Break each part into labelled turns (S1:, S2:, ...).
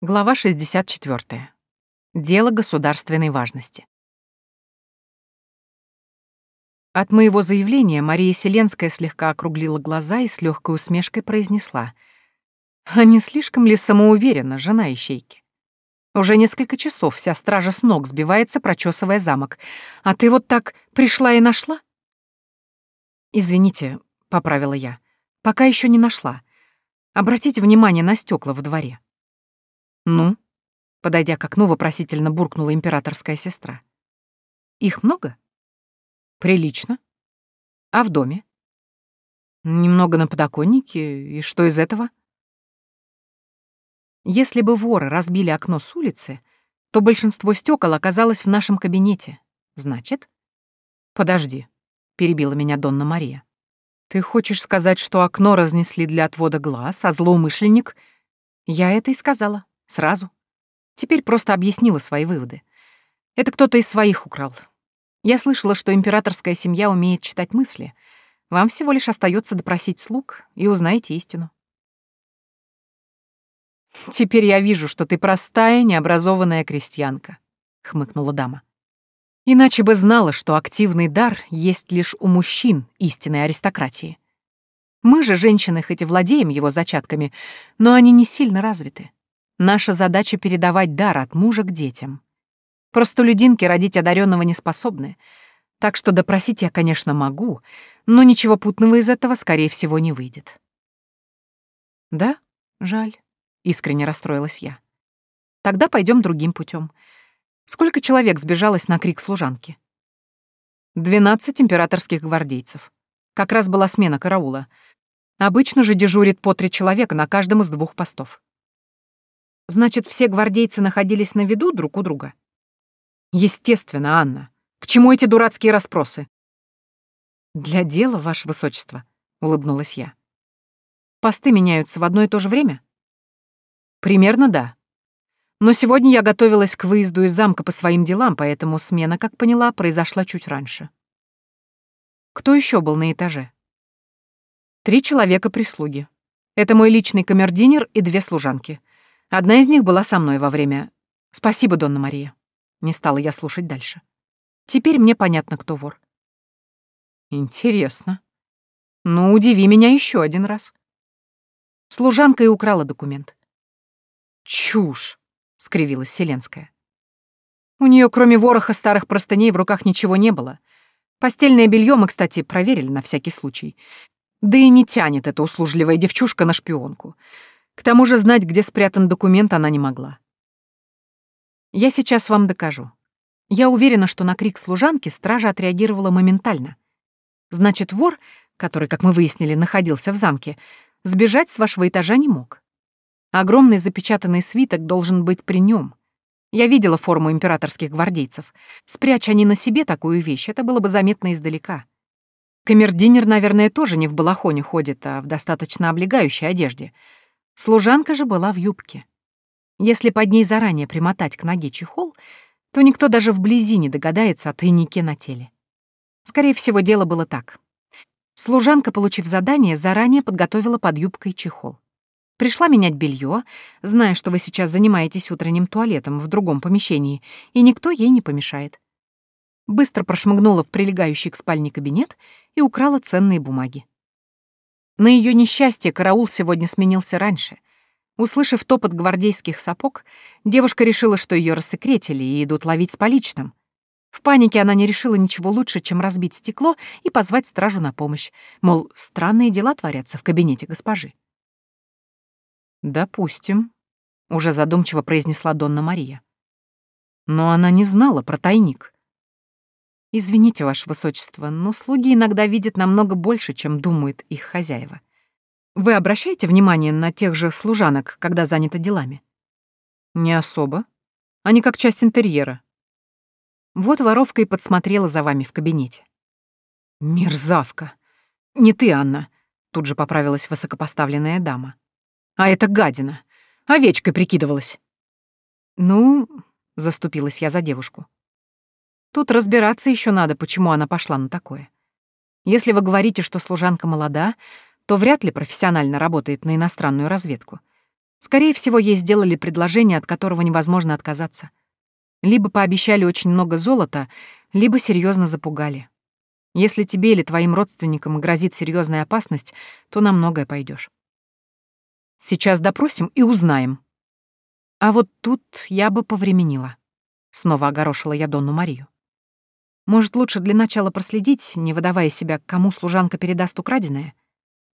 S1: Глава 64. Дело государственной важности. От моего заявления Мария Селенская слегка округлила глаза и с легкой усмешкой произнесла. «А не слишком ли самоуверена жена ищейки? Уже несколько часов вся стража с ног сбивается, прочесывая замок. А ты вот так пришла и нашла?» «Извините», — поправила я, — «пока еще не нашла. Обратите внимание на стекла в дворе». «Ну?» — подойдя к окну, вопросительно буркнула императорская сестра. «Их много?» «Прилично. А в доме?» «Немного на подоконнике. И что из этого?» Если бы воры разбили окно с улицы, то большинство стекол оказалось в нашем кабинете. Значит? Подожди, перебила меня Донна Мария. Ты хочешь сказать, что окно разнесли для отвода глаз, а злоумышленник... Я это и сказала. Сразу. Теперь просто объяснила свои выводы. Это кто-то из своих украл. Я слышала, что императорская семья умеет читать мысли. Вам всего лишь остается допросить слуг и узнаете истину. «Теперь я вижу, что ты простая, необразованная крестьянка», — хмыкнула дама. «Иначе бы знала, что активный дар есть лишь у мужчин истинной аристократии. Мы же, женщины, хоть и владеем его зачатками, но они не сильно развиты. Наша задача — передавать дар от мужа к детям. Простолюдинки родить одаренного не способны, так что допросить я, конечно, могу, но ничего путного из этого, скорее всего, не выйдет. Да, жаль, искренне расстроилась я. Тогда пойдем другим путем. Сколько человек сбежалось на крик служанки? Двенадцать императорских гвардейцев. Как раз была смена караула. Обычно же дежурит по три человека на каждом из двух постов. Значит, все гвардейцы находились на виду друг у друга? Естественно, Анна. К чему эти дурацкие расспросы? Для дела, ваше высочество, улыбнулась я. Посты меняются в одно и то же время? Примерно да. Но сегодня я готовилась к выезду из замка по своим делам, поэтому смена, как поняла, произошла чуть раньше. Кто еще был на этаже? Три человека прислуги. Это мой личный камердинер и две служанки. Одна из них была со мной во время... Спасибо, Донна Мария. Не стала я слушать дальше. Теперь мне понятно, кто вор. Интересно. Ну, удиви меня еще один раз. Служанка и украла документ. Чушь, скривилась Селенская. У нее, кроме вороха старых простыней, в руках ничего не было. Постельное белье мы, кстати, проверили на всякий случай. Да и не тянет эта услужливая девчушка на шпионку. К тому же знать, где спрятан документ, она не могла. Я сейчас вам докажу. Я уверена, что на крик служанки стража отреагировала моментально. Значит, вор, который, как мы выяснили, находился в замке, сбежать с вашего этажа не мог. Огромный запечатанный свиток должен быть при нем. Я видела форму императорских гвардейцев. Спрячь они на себе такую вещь, это было бы заметно издалека. Камердинер, наверное, тоже не в балахоне ходит, а в достаточно облегающей одежде — Служанка же была в юбке. Если под ней заранее примотать к ноге чехол, то никто даже вблизи не догадается о тайнике на теле. Скорее всего, дело было так. Служанка, получив задание, заранее подготовила под юбкой чехол. Пришла менять белье, зная, что вы сейчас занимаетесь утренним туалетом в другом помещении, и никто ей не помешает. Быстро прошмыгнула в прилегающий к спальне кабинет и украла ценные бумаги. На ее несчастье караул сегодня сменился раньше. Услышав топот гвардейских сапог, девушка решила, что ее рассекретили и идут ловить с поличным. В панике она не решила ничего лучше, чем разбить стекло и позвать стражу на помощь. Мол, странные дела творятся в кабинете госпожи. «Допустим», — уже задумчиво произнесла Донна Мария. Но она не знала про тайник. «Извините, Ваше Высочество, но слуги иногда видят намного больше, чем думают их хозяева. Вы обращаете внимание на тех же служанок, когда заняты делами?» «Не особо. Они как часть интерьера». Вот воровка и подсмотрела за вами в кабинете. «Мерзавка! Не ты, Анна!» — тут же поправилась высокопоставленная дама. «А это гадина! Овечкой прикидывалась!» «Ну...» — заступилась я за девушку. Тут разбираться еще надо, почему она пошла на такое. Если вы говорите, что служанка молода, то вряд ли профессионально работает на иностранную разведку. Скорее всего, ей сделали предложение, от которого невозможно отказаться. Либо пообещали очень много золота, либо серьезно запугали. Если тебе или твоим родственникам грозит серьезная опасность, то на многое пойдешь. Сейчас допросим и узнаем. А вот тут я бы повременила. Снова огорошила я Донну Марию. Может, лучше для начала проследить, не выдавая себя, кому служанка передаст украденное?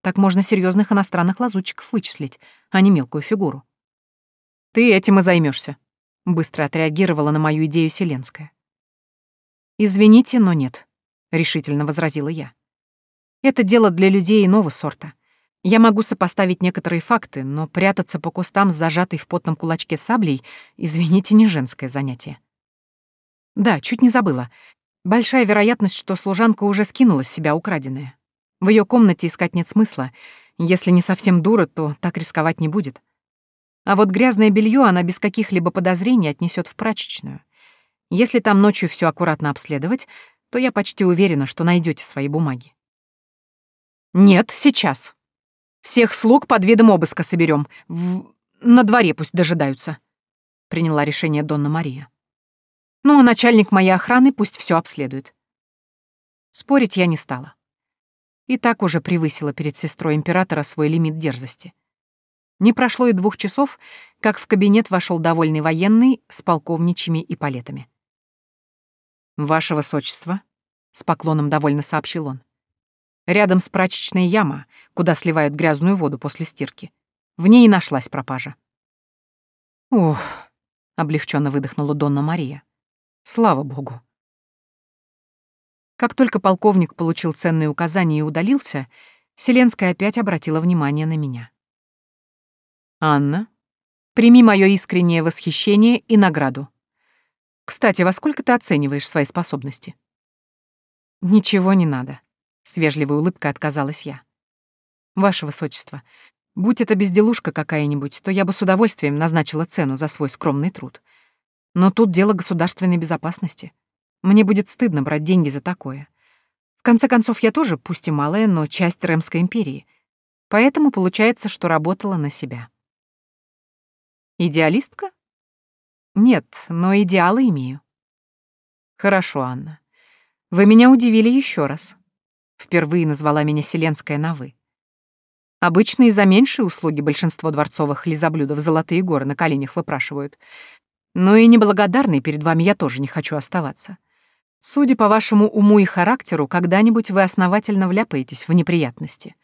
S1: Так можно серьезных иностранных лазутчиков вычислить, а не мелкую фигуру. Ты этим и займешься, быстро отреагировала на мою идею Селенская. Извините, но нет, решительно возразила я. Это дело для людей иного сорта — я могу сопоставить некоторые факты, но прятаться по кустам с зажатой в потном кулачке саблей, извините, не женское занятие. Да, чуть не забыла. Большая вероятность, что служанка уже скинула с себя украденное. В ее комнате искать нет смысла. Если не совсем дура, то так рисковать не будет. А вот грязное белье она без каких-либо подозрений отнесет в прачечную. Если там ночью все аккуратно обследовать, то я почти уверена, что найдете свои бумаги. Нет, сейчас. Всех слуг под видом обыска соберем. В... На дворе пусть дожидаются. Приняла решение Донна Мария. Ну, а начальник моей охраны пусть все обследует. Спорить я не стала. И так уже превысила перед сестрой императора свой лимит дерзости. Не прошло и двух часов, как в кабинет вошел довольный военный с полковничьими и палетами. «Ваше высочество», — с поклоном довольно сообщил он. Рядом с прачечной яма, куда сливают грязную воду после стирки. В ней и нашлась пропажа. «Ух», — облегченно выдохнула Донна Мария. «Слава богу». Как только полковник получил ценные указания и удалился, Селенская опять обратила внимание на меня. «Анна, прими мое искреннее восхищение и награду. Кстати, во сколько ты оцениваешь свои способности?» «Ничего не надо. С вежливой улыбкой отказалась я. «Ваше высочество, будь это безделушка какая-нибудь, то я бы с удовольствием назначила цену за свой скромный труд. Но тут дело государственной безопасности. Мне будет стыдно брать деньги за такое. В конце концов, я тоже, пусть и малая, но часть Ремской империи. Поэтому получается, что работала на себя». «Идеалистка?» «Нет, но идеалы имею». «Хорошо, Анна. Вы меня удивили еще раз. Впервые назвала меня Селенская на «вы». Обычно и за меньшие услуги большинство дворцовых лизоблюдов золотые горы на коленях выпрашивают. Но и неблагодарной перед вами я тоже не хочу оставаться. Судя по вашему уму и характеру, когда-нибудь вы основательно вляпаетесь в неприятности.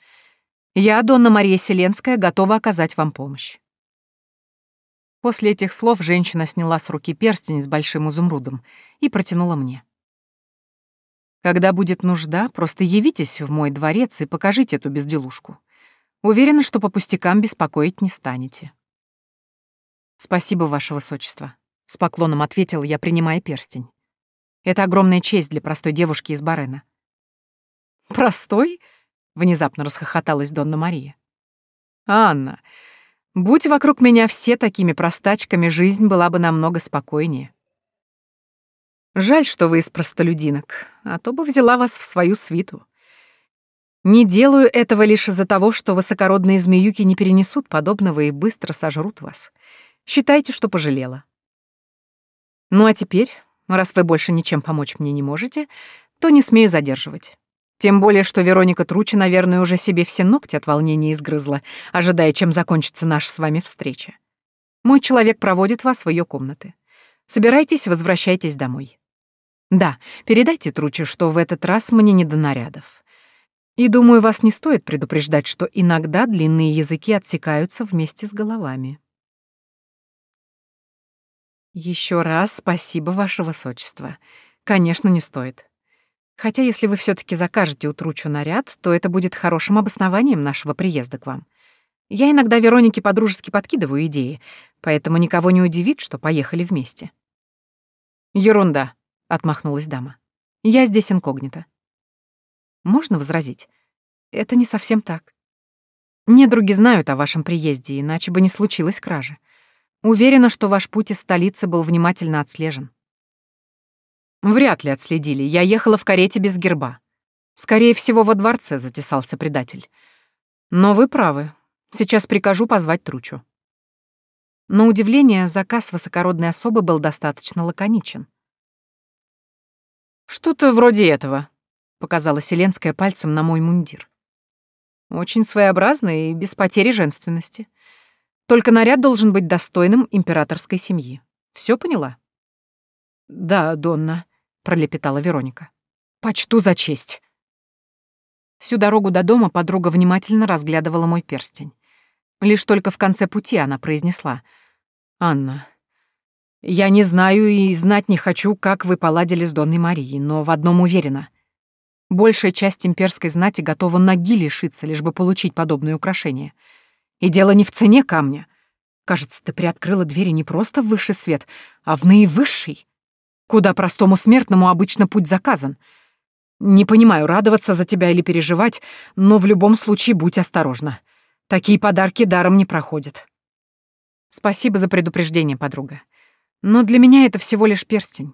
S1: Я, Донна Мария Селенская, готова оказать вам помощь. После этих слов женщина сняла с руки перстень с большим изумрудом и протянула мне. Когда будет нужда, просто явитесь в мой дворец и покажите эту безделушку. Уверена, что по пустякам беспокоить не станете. Спасибо, ваше высочество, с поклоном ответил я, принимая перстень. Это огромная честь для простой девушки из Барена. Простой? Внезапно расхохоталась Донна Мария. Анна, будь вокруг меня все такими простачками, жизнь была бы намного спокойнее. Жаль, что вы из простолюдинок, а то бы взяла вас в свою свиту. Не делаю этого лишь из-за того, что высокородные змеюки не перенесут подобного и быстро сожрут вас. Считайте, что пожалела. Ну а теперь, раз вы больше ничем помочь мне не можете, то не смею задерживать. Тем более, что Вероника Труча, наверное, уже себе все ногти от волнения изгрызла, ожидая, чем закончится наша с вами встреча. Мой человек проводит вас в ее комнаты. Собирайтесь, возвращайтесь домой. Да, передайте Труче, что в этот раз мне не до нарядов. И думаю, вас не стоит предупреждать, что иногда длинные языки отсекаются вместе с головами. Еще раз спасибо, ваше высочество. Конечно, не стоит. Хотя если вы все таки закажете у Тручу наряд, то это будет хорошим обоснованием нашего приезда к вам. Я иногда Веронике подружески подкидываю идеи, поэтому никого не удивит, что поехали вместе. Ерунда, отмахнулась дама. Я здесь инкогнито. Можно возразить? Это не совсем так. Недруги знают о вашем приезде, иначе бы не случилось кражи. Уверена, что ваш путь из столицы был внимательно отслежен. Вряд ли отследили. Я ехала в карете без герба. Скорее всего, во дворце затесался предатель. Но вы правы. Сейчас прикажу позвать Тручу. На удивление, заказ высокородной особы был достаточно лаконичен. «Что-то вроде этого», — показала Селенская пальцем на мой мундир. «Очень своеобразно и без потери женственности. Только наряд должен быть достойным императорской семьи. Все поняла?» «Да, Донна», — пролепетала Вероника. «Почту за честь». Всю дорогу до дома подруга внимательно разглядывала мой перстень. Лишь только в конце пути она произнесла. «Анна, я не знаю и знать не хочу, как вы поладили с Донной Марией, но в одном уверена. Большая часть имперской знати готова ноги лишиться, лишь бы получить подобные украшения. И дело не в цене камня. Кажется, ты приоткрыла двери не просто в высший свет, а в наивысший, куда простому смертному обычно путь заказан. Не понимаю, радоваться за тебя или переживать, но в любом случае будь осторожна. Такие подарки даром не проходят. Спасибо за предупреждение, подруга. Но для меня это всего лишь перстень.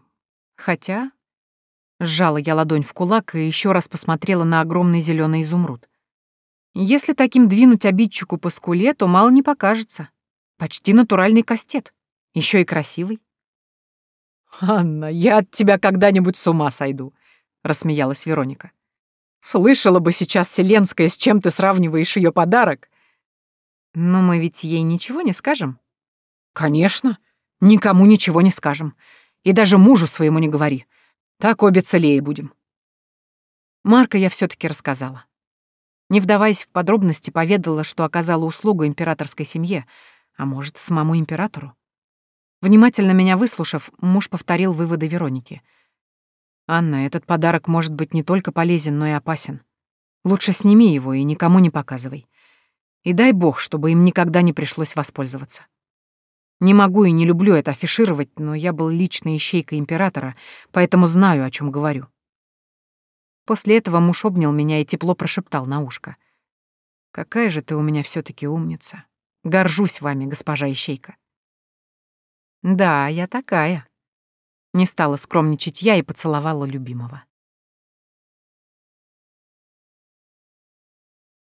S1: Хотя... Сжала я ладонь в кулак и еще раз посмотрела на огромный зеленый изумруд. Если таким двинуть обидчику по скуле, то мало не покажется. Почти натуральный кастет. Еще и красивый. «Анна, я от тебя когда-нибудь с ума сойду», — рассмеялась Вероника. «Слышала бы сейчас Селенская, с чем ты сравниваешь ее подарок». «Но мы ведь ей ничего не скажем». «Конечно. Никому ничего не скажем. И даже мужу своему не говори. Так обе целее будем. Марка я все таки рассказала. Не вдаваясь в подробности, поведала, что оказала услугу императорской семье, а может, самому императору. Внимательно меня выслушав, муж повторил выводы Вероники. «Анна, этот подарок может быть не только полезен, но и опасен. Лучше сними его и никому не показывай. И дай бог, чтобы им никогда не пришлось воспользоваться». Не могу и не люблю это афишировать, но я был личной ищейкой императора, поэтому знаю, о чем говорю. После этого муж обнял меня и тепло прошептал на ушко. «Какая же ты у меня все таки умница. Горжусь вами, госпожа ищейка». «Да, я такая». Не стала скромничать я и поцеловала любимого.